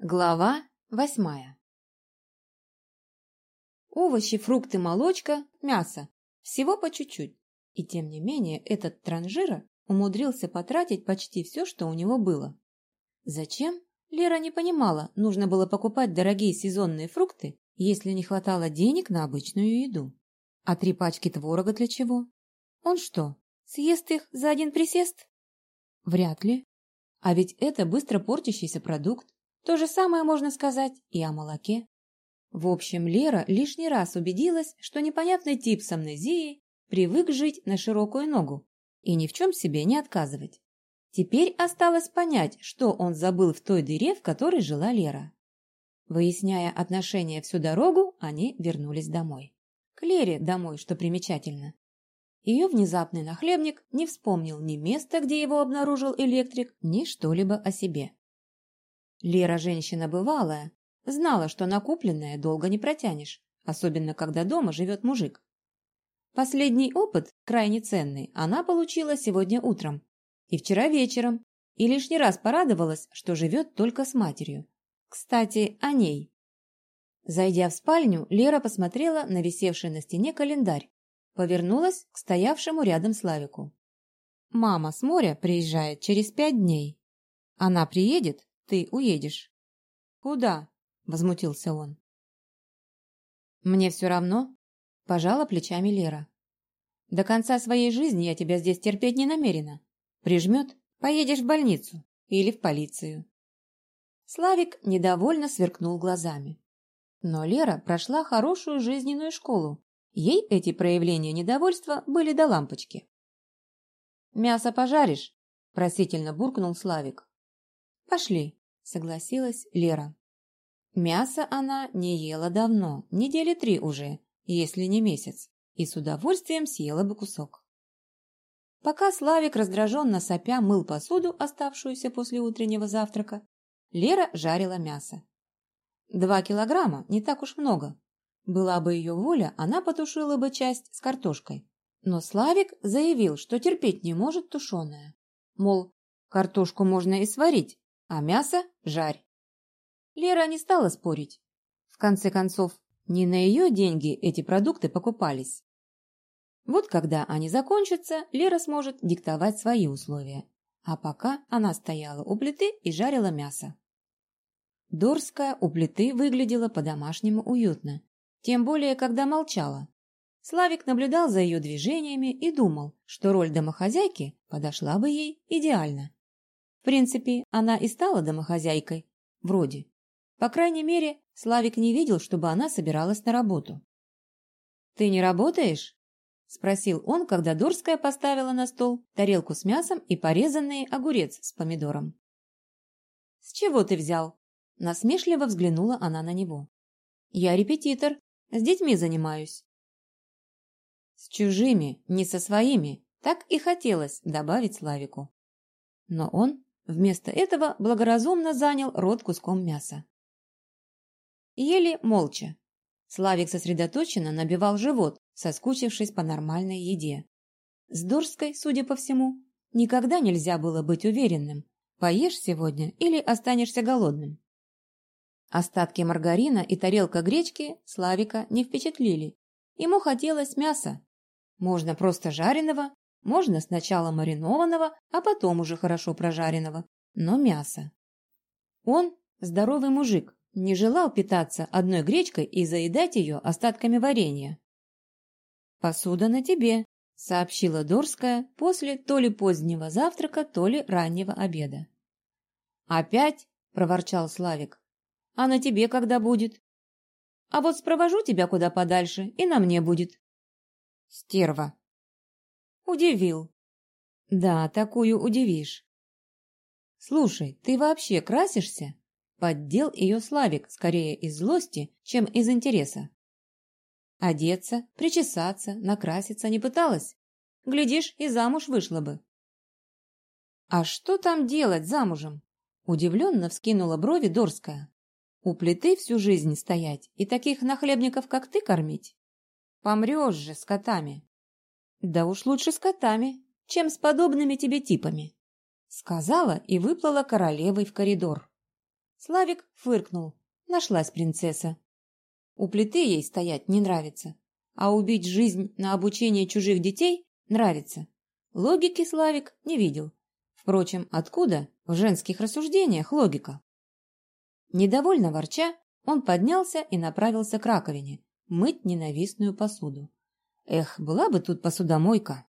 Глава восьмая Овощи, фрукты, молочка, мясо. Всего по чуть-чуть. И тем не менее этот транжира умудрился потратить почти все, что у него было. Зачем? Лера не понимала, нужно было покупать дорогие сезонные фрукты, если не хватало денег на обычную еду. А три пачки творога для чего? Он что, съест их за один присест? Вряд ли. А ведь это быстро портящийся продукт, то же самое можно сказать и о молоке. В общем, Лера лишний раз убедилась, что непонятный тип с амнезией привык жить на широкую ногу и ни в чем себе не отказывать. Теперь осталось понять, что он забыл в той дыре, в которой жила Лера. Выясняя отношения всю дорогу, они вернулись домой. К Лере домой, что примечательно. Ее внезапный нахлебник не вспомнил ни места, где его обнаружил электрик, ни что-либо о себе. Лера женщина бывалая, знала, что накупленное долго не протянешь, особенно когда дома живет мужик. Последний опыт, крайне ценный, она получила сегодня утром и вчера вечером, и лишний раз порадовалась, что живет только с матерью. Кстати, о ней. Зайдя в спальню, Лера посмотрела на висевший на стене календарь, повернулась к стоявшему рядом Славику. «Мама с моря приезжает через пять дней. Она приедет, ты уедешь. Куда? Возмутился он. Мне все равно, пожала плечами Лера. До конца своей жизни я тебя здесь терпеть не намерена. Прижмет, поедешь в больницу или в полицию. Славик недовольно сверкнул глазами. Но Лера прошла хорошую жизненную школу. Ей эти проявления недовольства были до лампочки. «Мясо пожаришь?» – просительно буркнул Славик. «Пошли», согласилась Лера. Мясо она не ела давно, недели три уже, если не месяц, и с удовольствием съела бы кусок. Пока Славик раздраженно сопя мыл посуду, оставшуюся после утреннего завтрака, Лера жарила мясо. Два килограмма, не так уж много. Была бы ее воля, она потушила бы часть с картошкой. Но Славик заявил, что терпеть не может тушеное. Мол, картошку можно и сварить, а мясо жарь. Лера не стала спорить. В конце концов, не на ее деньги эти продукты покупались. Вот когда они закончатся, Лера сможет диктовать свои условия. А пока она стояла у плиты и жарила мясо. Дорская у плиты выглядела по-домашнему уютно, тем более, когда молчала. Славик наблюдал за ее движениями и думал, что роль домохозяйки подошла бы ей идеально. В принципе, она и стала домохозяйкой. Вроде. По крайней мере, Славик не видел, чтобы она собиралась на работу. «Ты не работаешь?» – спросил он, когда Дорская поставила на стол тарелку с мясом и порезанный огурец с помидором. «С чего ты взял?» – насмешливо взглянула она на него. «Я репетитор, с детьми занимаюсь». «С чужими, не со своими», так и хотелось добавить Славику. Но он Вместо этого благоразумно занял рот куском мяса. Ели молча. Славик сосредоточенно набивал живот, соскучившись по нормальной еде. С Дорской, судя по всему, никогда нельзя было быть уверенным, поешь сегодня или останешься голодным. Остатки маргарина и тарелка гречки Славика не впечатлили. Ему хотелось мяса. Можно просто жареного, можно сначала маринованного, а потом уже хорошо прожаренного, но мясо. Он, здоровый мужик, не желал питаться одной гречкой и заедать ее остатками варенья. «Посуда на тебе», — сообщила Дорская после то ли позднего завтрака, то ли раннего обеда. «Опять?» — проворчал Славик. «А на тебе когда будет?» «А вот спровожу тебя куда подальше, и на мне будет». «Стерва», Удивил. Да, такую удивишь. Слушай, ты вообще красишься? Поддел ее Славик скорее из злости, чем из интереса. Одеться, причесаться, накраситься не пыталась. Глядишь, и замуж вышла бы. А что там делать замужем? Удивленно вскинула брови Дорская. У плиты всю жизнь стоять и таких нахлебников, как ты, кормить? Помрешь же с котами. Да уж лучше с котами, чем с подобными тебе типами. Сказала и выплыла королевой в коридор. Славик фыркнул. Нашлась принцесса. У плиты ей стоять не нравится, а убить жизнь на обучение чужих детей нравится. Логики Славик не видел. Впрочем, откуда в женских рассуждениях логика? Недовольно ворча, он поднялся и направился к раковине, мыть ненавистную посуду. Эх, была бы тут посудомойка.